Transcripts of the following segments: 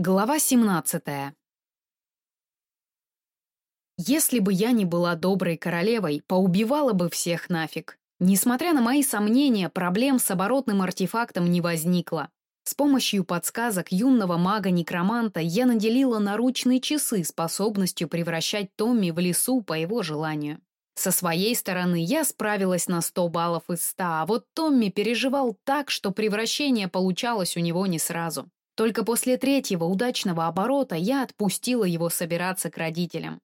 Глава 17 Если бы я не была доброй королевой, поубивала бы всех нафиг. Несмотря на мои сомнения, проблем с оборотным артефактом не возникло. С помощью подсказок юного мага-некроманта я наделила наручные часы способностью превращать Томми в лесу по его желанию. Со своей стороны я справилась на 100 баллов из 100, а вот Томми переживал так, что превращение получалось у него не сразу. Только после третьего удачного оборота я отпустила его собираться к родителям.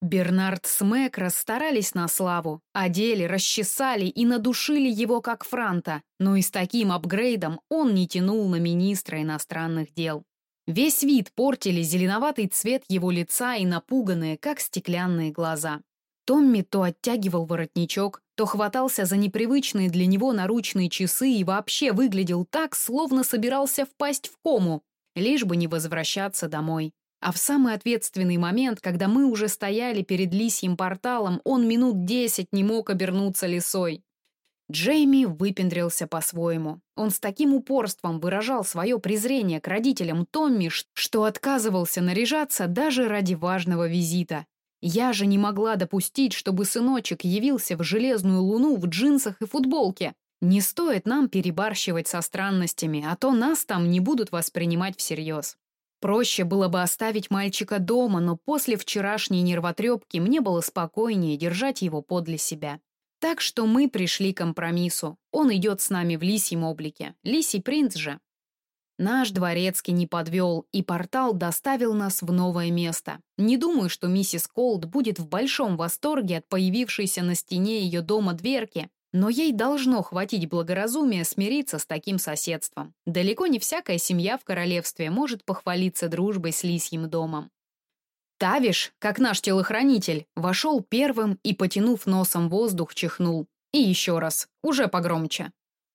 Бернард с Мэг расстарались на славу, одели, расчесали и надушили его как франта, но и с таким апгрейдом он не тянул на министра иностранных дел. Весь вид портили зеленоватый цвет его лица и напуганные, как стеклянные глаза. Томми то оттягивал воротничок, то хватался за непривычные для него наручные часы и вообще выглядел так, словно собирался впасть в кому, лишь бы не возвращаться домой. А в самый ответственный момент, когда мы уже стояли перед лисьим порталом, он минут десять не мог обернуться лисой. Джейми выпендрился по-своему. Он с таким упорством выражал свое презрение к родителям Томми, что отказывался наряжаться даже ради важного визита. Я же не могла допустить, чтобы сыночек явился в железную луну в джинсах и футболке. Не стоит нам перебарщивать со странностями, а то нас там не будут воспринимать всерьез. Проще было бы оставить мальчика дома, но после вчерашней нервотрепки мне было спокойнее держать его подле себя. Так что мы пришли к компромиссу. Он идет с нами в лисьем облике. Лисий принц же. Наш дворецкий не подвел, и портал доставил нас в новое место. Не думаю, что миссис Колд будет в большом восторге от появившейся на стене ее дома дверки, но ей должно хватить благоразумия смириться с таким соседством. Далеко не всякая семья в королевстве может похвалиться дружбой с лисьим домом. Тавиш, как наш телохранитель, вошел первым и, потянув носом воздух, чихнул. И еще раз, уже погромче.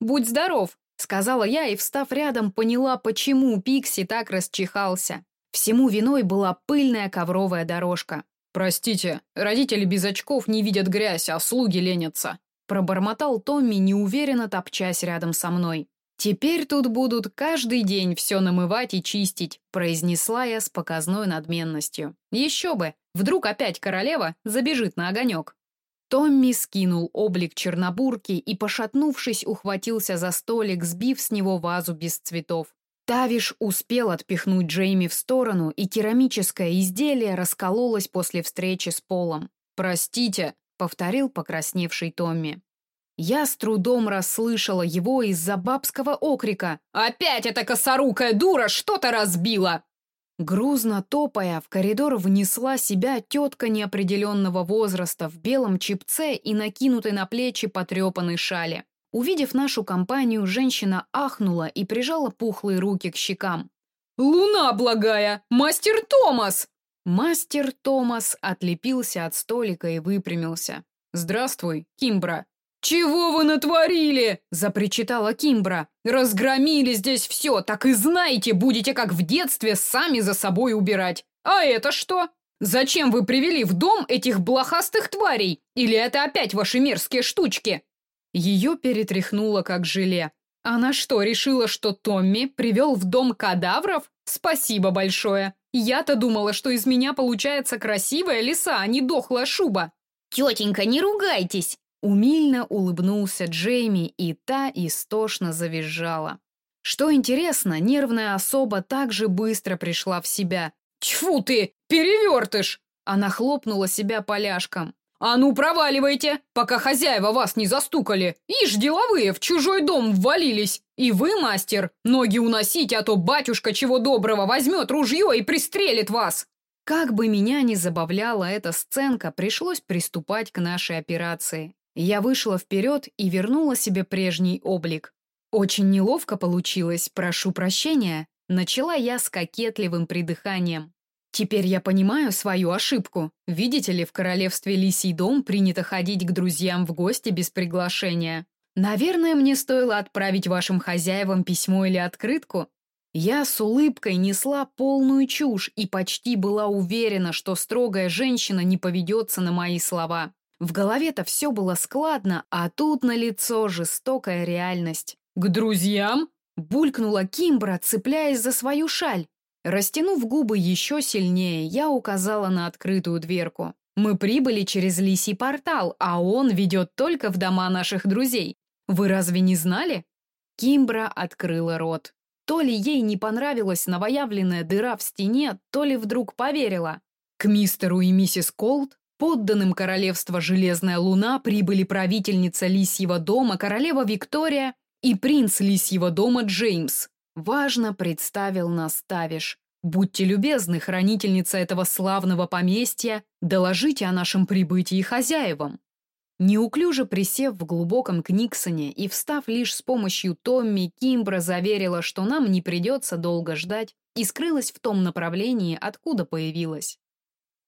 «Будь здоров!» Сказала я и, встав рядом, поняла, почему Пикси так расчихался. Всему виной была пыльная ковровая дорожка. «Простите, родители без очков не видят грязь, а слуги ленятся», пробормотал Томми, неуверенно топчась рядом со мной. «Теперь тут будут каждый день все намывать и чистить», произнесла я с показной надменностью. «Еще бы, вдруг опять королева забежит на огонек». Томми скинул облик чернобурки и, пошатнувшись, ухватился за столик, сбив с него вазу без цветов. Тавиш успел отпихнуть Джейми в сторону, и керамическое изделие раскололось после встречи с Полом. «Простите», — повторил покрасневший Томми. Я с трудом расслышала его из-за бабского окрика. «Опять эта косорукая дура что-то разбила!» Грузно топая, в коридор внесла себя тетка неопределенного возраста в белом чипце и накинутой на плечи потрепанной шали. Увидев нашу компанию, женщина ахнула и прижала пухлые руки к щекам. «Луна благая! Мастер Томас!» Мастер Томас отлепился от столика и выпрямился. «Здравствуй, Кимбра!» «Чего вы натворили?» – запричитала Кимбра. «Разгромили здесь все, так и знаете, будете как в детстве сами за собой убирать. А это что? Зачем вы привели в дом этих блохастых тварей? Или это опять ваши мерзкие штучки?» Ее перетряхнуло как желе. Она что, решила, что Томми привел в дом кадавров? Спасибо большое. Я-то думала, что из меня получается красивая лиса, а не дохлая шуба. «Тетенька, не ругайтесь!» Умильно улыбнулся Джейми, и та истошно завизжала. Что интересно, нервная особа также быстро пришла в себя. «Тьфу ты, перевертыш!» Она хлопнула себя поляшком. «А ну, проваливайте, пока хозяева вас не застукали! Ишь, деловые, в чужой дом ввалились! И вы, мастер, ноги уносите, а то батюшка чего доброго возьмет ружье и пристрелит вас!» Как бы меня ни забавляла эта сценка, пришлось приступать к нашей операции. Я вышла вперед и вернула себе прежний облик. Очень неловко получилось, прошу прощения. Начала я с кокетливым придыханием. Теперь я понимаю свою ошибку. Видите ли, в королевстве Лисий дом принято ходить к друзьям в гости без приглашения. Наверное, мне стоило отправить вашим хозяевам письмо или открытку. Я с улыбкой несла полную чушь и почти была уверена, что строгая женщина не поведется на мои слова. В голове-то все было складно, а тут на лицо жестокая реальность. «К друзьям?» — булькнула Кимбра, цепляясь за свою шаль. Растянув губы еще сильнее, я указала на открытую дверку. Мы прибыли через лисий портал, а он ведет только в дома наших друзей. Вы разве не знали? Кимбра открыла рот. То ли ей не понравилась новоявленная дыра в стене, то ли вдруг поверила. К мистеру и миссис Колд, подданным королевства Железная Луна, прибыли правительница Лисьего дома, королева Виктория и принц Лисьего дома Джеймс. Важно представил нас Тавиш. Будьте любезны, хранительница этого славного поместья, доложите о нашем прибытии хозяевам. Неуклюже присев в глубоком книксоне и встав лишь с помощью Томми, Кимбра заверила, что нам не придется долго ждать, и скрылась в том направлении, откуда появилась.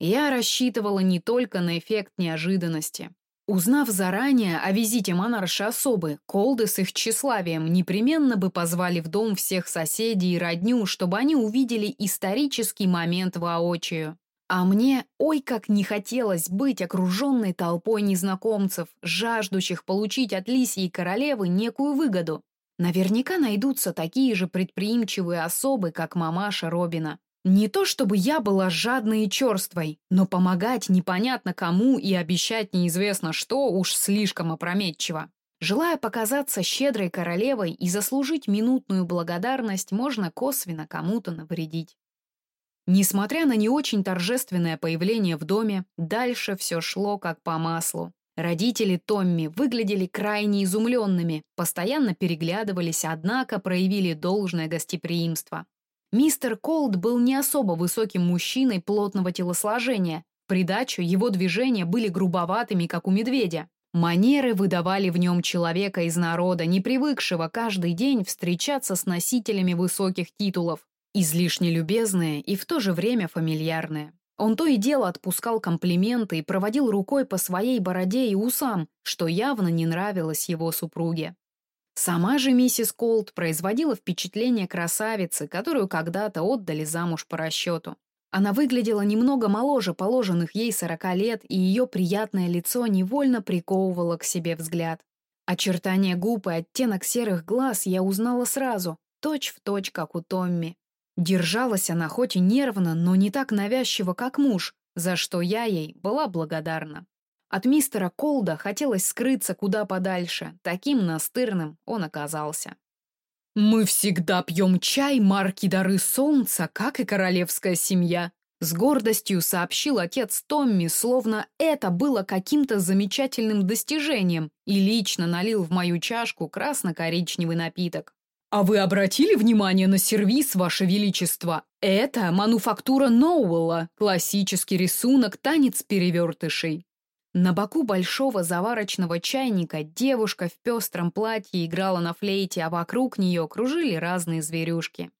Я рассчитывала не только на эффект неожиданности. Узнав заранее о визите монарши особы, Колды с их тщеславием непременно бы позвали в дом всех соседей и родню, чтобы они увидели исторический момент воочию. А мне, ой, как не хотелось быть окруженной толпой незнакомцев, жаждущих получить от Лисии королевы некую выгоду. Наверняка найдутся такие же предприимчивые особы, как мамаша Робина. Не то чтобы я была жадной и черствой, но помогать непонятно кому и обещать неизвестно что уж слишком опрометчиво. Желая показаться щедрой королевой и заслужить минутную благодарность, можно косвенно кому-то навредить. Несмотря на не очень торжественное появление в доме, дальше все шло как по маслу. Родители Томми выглядели крайне изумленными, постоянно переглядывались, однако проявили должное гостеприимство. Мистер Колд был не особо высоким мужчиной плотного телосложения. Придачу его движения были грубоватыми, как у медведя. Манеры выдавали в нем человека из народа, не привыкшего каждый день встречаться с носителями высоких титулов. Излишне любезное и в то же время фамильярное. Он то и дело отпускал комплименты и проводил рукой по своей бороде и усам, что явно не нравилось его супруге. Сама же миссис Колт производила впечатление красавицы, которую когда-то отдали замуж по расчету. Она выглядела немного моложе положенных ей сорока лет, и ее приятное лицо невольно приковывало к себе взгляд. Очертания губ и оттенок серых глаз я узнала сразу, точь в точь, как у Томми. Держалась она хоть и нервно, но не так навязчиво, как муж, за что я ей была благодарна. От мистера Колда хотелось скрыться куда подальше, таким настырным он оказался. «Мы всегда пьем чай марки Дары Солнца, как и королевская семья», с гордостью сообщил отец Томми, словно это было каким-то замечательным достижением, и лично налил в мою чашку красно-коричневый напиток. «А вы обратили внимание на сервиз, Ваше Величество? Это мануфактура Ноуэлла, классический рисунок «Танец перевертышей». На боку большого заварочного чайника девушка в пестром платье играла на флейте, а вокруг нее кружили разные зверюшки.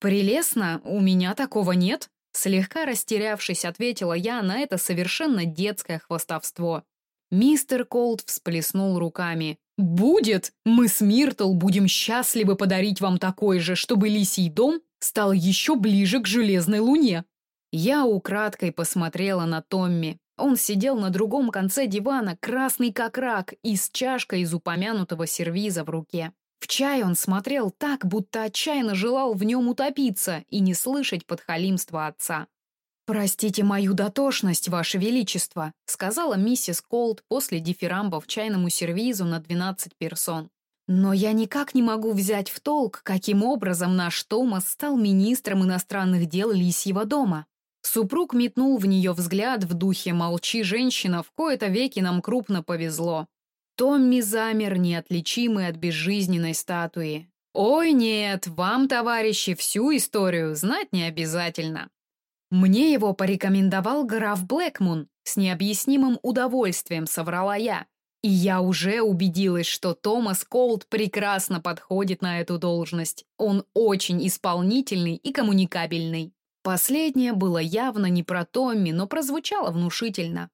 «Прелестно, у меня такого нет», Слегка растерявшись, ответила я на это совершенно детское хвастовство. Мистер Колд всплеснул руками. «Будет! Мы с Миртл будем счастливы подарить вам такой же, чтобы лисий дом стал еще ближе к железной луне». Я украдкой посмотрела на Томми. Он сидел на другом конце дивана, красный как рак, и с чашкой из упомянутого сервиза в руке. В чай он смотрел так, будто отчаянно желал в нем утопиться и не слышать подхалимства отца. «Простите мою дотошность, Ваше Величество», сказала миссис Колд после дифирамба в чайному сервизу на 12 персон. «Но я никак не могу взять в толк, каким образом наш Томас стал министром иностранных дел Лисьего дома». Супруг метнул в нее взгляд в духе «молчи, женщина, в кои-то веки нам крупно повезло». Томми замер, неотличимый от безжизненной статуи. «Ой, нет, вам, товарищи, всю историю знать не обязательно. «Мне его порекомендовал граф Блэкмун», с необъяснимым удовольствием соврала я. И я уже убедилась, что Томас Колд прекрасно подходит на эту должность. Он очень исполнительный и коммуникабельный. Последнее было явно не про Томми, но прозвучало внушительно.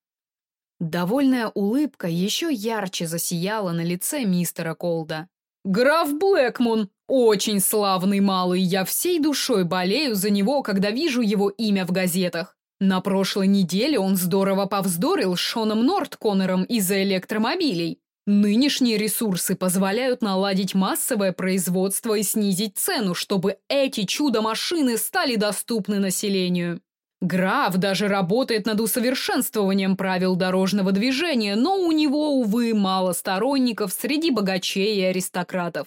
Довольная улыбка еще ярче засияла на лице мистера Колда. «Граф Блэкмун! Очень славный малый, я всей душой болею за него, когда вижу его имя в газетах. На прошлой неделе он здорово повздорил с Шоном Нордконнером из-за электромобилей. Нынешние ресурсы позволяют наладить массовое производство и снизить цену, чтобы эти чудо-машины стали доступны населению. Граф даже работает над усовершенствованием правил дорожного движения, но у него, увы, мало сторонников среди богачей и аристократов.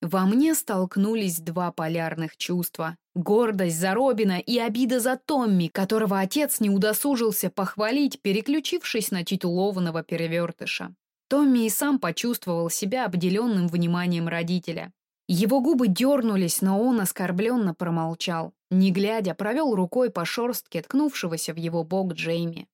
Во мне столкнулись два полярных чувства. Гордость за Робина и обида за Томми, которого отец не удосужился похвалить, переключившись на титулованного перевертыша. Томми и сам почувствовал себя обделенным вниманием родителя. Его губы дернулись, но он оскорбленно промолчал. Не глядя, провел рукой по шорстке ткнувшегося в его бок Джейми.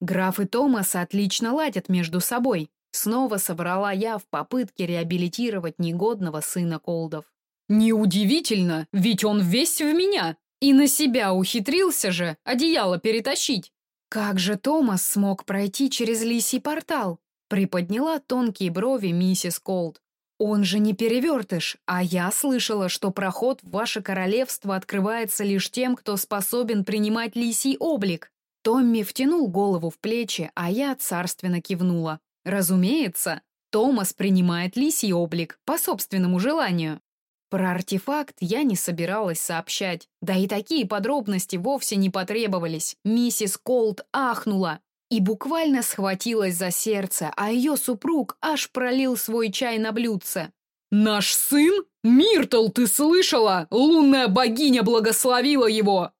Граф и Томас отлично ладят между собой. Снова собрала я в попытке реабилитировать негодного сына Колдов. Неудивительно, ведь он весь в меня. И на себя ухитрился же одеяло перетащить. Как же Томас смог пройти через лисий портал? Приподняла тонкие брови миссис Колд. «Он же не перевертыш, а я слышала, что проход в ваше королевство открывается лишь тем, кто способен принимать лисий облик». Томми втянул голову в плечи, а я царственно кивнула. «Разумеется, Томас принимает лисий облик по собственному желанию». Про артефакт я не собиралась сообщать, да и такие подробности вовсе не потребовались. Миссис Колд ахнула и буквально схватилась за сердце, а ее супруг аж пролил свой чай на блюдце. «Наш сын? Миртл, ты слышала? Лунная богиня благословила его!»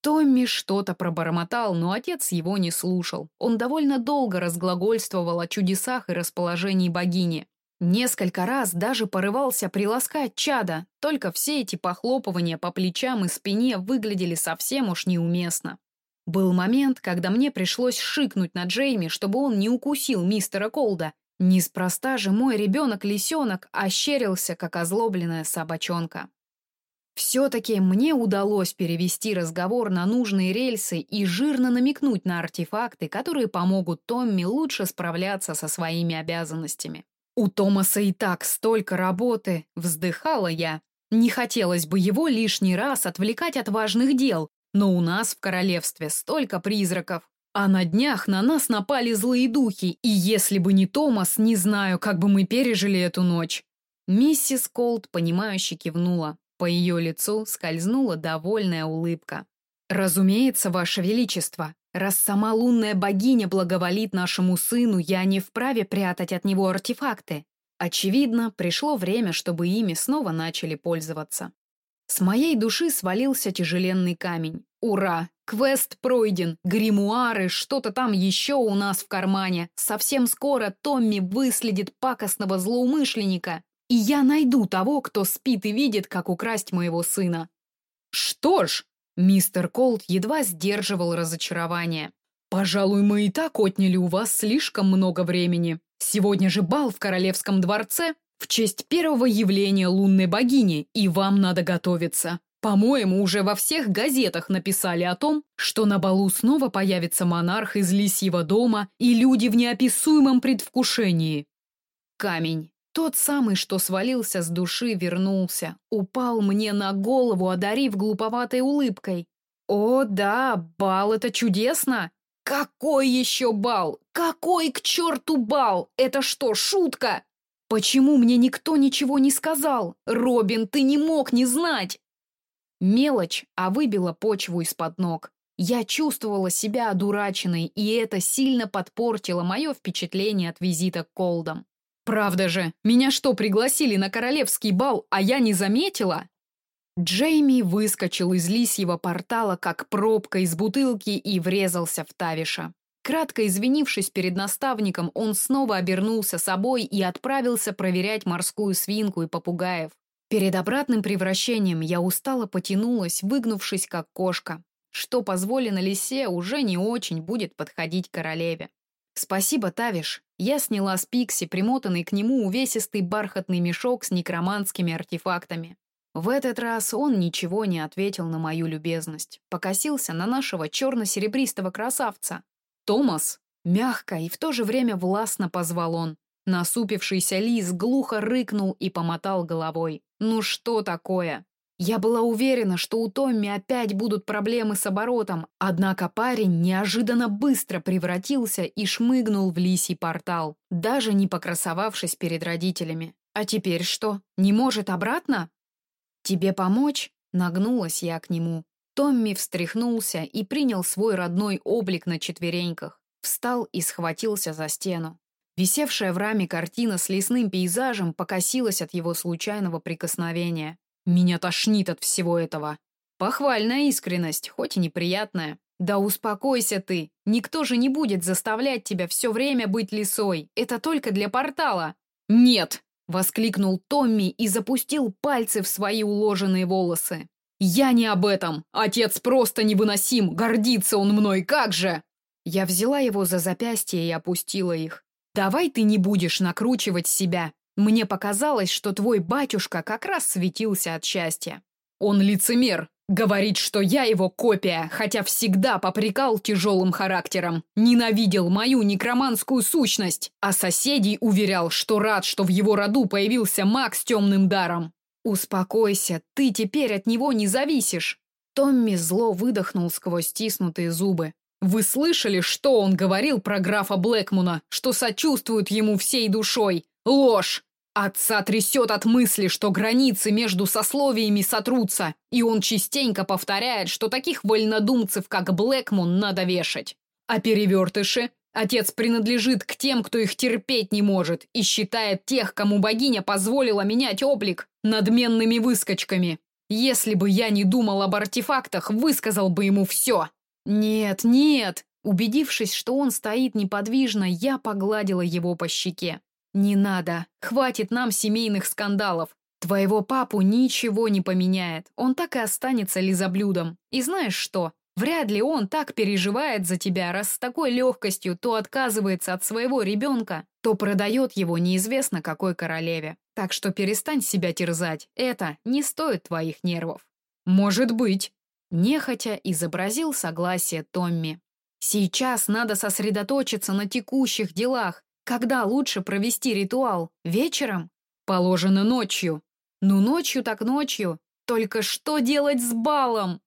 Томми что-то пробормотал, но отец его не слушал. Он довольно долго разглагольствовал о чудесах и расположении богини. Несколько раз даже порывался приласкать чада, только все эти похлопывания по плечам и спине выглядели совсем уж неуместно. Был момент, когда мне пришлось шикнуть на Джейми, чтобы он не укусил мистера Колда. Неспроста же мой ребенок-лисенок ощерился, как озлобленная собачонка. Все-таки мне удалось перевести разговор на нужные рельсы и жирно намекнуть на артефакты, которые помогут Томми лучше справляться со своими обязанностями. «У Томаса и так столько работы!» — вздыхала я. Не хотелось бы его лишний раз отвлекать от важных дел, но у нас в королевстве столько призраков. А на днях на нас напали злые духи, и если бы не Томас, не знаю, как бы мы пережили эту ночь. Миссис Колд, понимающе кивнула. По ее лицу скользнула довольная улыбка. «Разумеется, Ваше Величество, раз сама лунная богиня благоволит нашему сыну, я не вправе прятать от него артефакты. Очевидно, пришло время, чтобы ими снова начали пользоваться. С моей души свалился тяжеленный камень. Ура! Квест пройден, гримуары, что-то там еще у нас в кармане. Совсем скоро Томми выследит пакостного злоумышленника, и я найду того, кто спит и видит, как украсть моего сына. Что ж, мистер Колт едва сдерживал разочарование. Пожалуй, мы и так отняли у вас слишком много времени. Сегодня же бал в королевском дворце, в честь первого явления лунной богини, и вам надо готовиться. По-моему, уже во всех газетах написали о том, что на балу снова появится монарх из лисьего дома и люди в неописуемом предвкушении. Камень. Тот самый, что свалился с души, вернулся. Упал мне на голову, одарив глуповатой улыбкой. О, да, бал — это чудесно! Какой еще бал? Какой к черту бал? Это что, шутка? Почему мне никто ничего не сказал? Робин, ты не мог не знать. Мелочь, а выбила почву из-под ног. Я чувствовала себя одураченной, и это сильно подпортило мое впечатление от визита к Колдам. Правда же, меня что, пригласили на королевский бал, а я не заметила? Джейми выскочил из лисьего портала, как пробка из бутылки, и врезался в Тавиша. Кратко извинившись перед наставником, он снова обернулся собой и отправился проверять морскую свинку и попугаев. Перед обратным превращением я устало потянулась, выгнувшись как кошка. Что позволено лисе, уже не очень будет подходить королеве. Спасибо, Тавиш. Я сняла с Пикси примотанный к нему увесистый бархатный мешок с некроманскими артефактами. В этот раз он ничего не ответил на мою любезность. Покосился на нашего черно-серебристого красавца. «Томас!» Мягко и в то же время властно позвал он. Насупившийся лис глухо рыкнул и помотал головой. «Ну что такое?» Я была уверена, что у Томми опять будут проблемы с оборотом, однако парень неожиданно быстро превратился и шмыгнул в лисий портал, даже не покрасовавшись перед родителями. А теперь что, не может обратно? «Тебе помочь?» — нагнулась я к нему. Томми встряхнулся и принял свой родной облик на четвереньках. Встал и схватился за стену. Висевшая в раме картина с лесным пейзажем покосилась от его случайного прикосновения. Меня тошнит от всего этого. Похвальная искренность, хоть и неприятная. Да успокойся ты. Никто же не будет заставлять тебя все время быть лисой. Это только для портала. Нет, воскликнул Томми и запустил пальцы в свои уложенные волосы. Я не об этом. Отец просто невыносим. Гордится он мной, как же? Я взяла его за запястье и опустила их. Давай ты не будешь накручивать себя. Мне показалось, что твой батюшка как раз светился от счастья. Он лицемер, говорит, что я его копия, хотя всегда попрекал тяжелым характером, ненавидел мою некроманскую сущность, а соседей уверял, что рад, что в его роду появился маг с темным даром. Успокойся, ты теперь от него не зависишь. Томми зло выдохнул сквозь стиснутые зубы. Вы слышали, что он говорил про графа Блэкмуна, что сочувствует ему всей душой? Ложь! Отца трясет от мысли, что границы между сословиями сотрутся, и он частенько повторяет, что таких вольнодумцев, как Блэкмун, надо вешать. А перевертыши? Отец принадлежит к тем, кто их терпеть не может, и считает тех, кому богиня позволила менять облик, надменными выскочками. Если бы я не думал об артефактах, высказал бы ему все. «Нет, нет!» Убедившись, что он стоит неподвижно, я погладила его по щеке. «Не надо. Хватит нам семейных скандалов. Твоего папу ничего не поменяет. Он так и останется лизоблюдом. И знаешь что? Вряд ли он так переживает за тебя, раз с такой легкостью то отказывается от своего ребенка, то продает его неизвестно какой королеве. Так что перестань себя терзать. Это не стоит твоих нервов». «Может быть», Нехотя изобразил согласие Томми. Сейчас надо сосредоточиться на текущих делах. Когда лучше провести ритуал? Вечером? Положено ночью. Ну, ночью так ночью. Только что делать с балом?